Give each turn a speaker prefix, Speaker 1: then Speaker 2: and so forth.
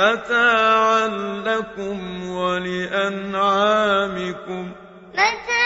Speaker 1: مَّتَاعًا لَّكُمْ وَلِأَنْعَامِكُمْ. مَتَاعًا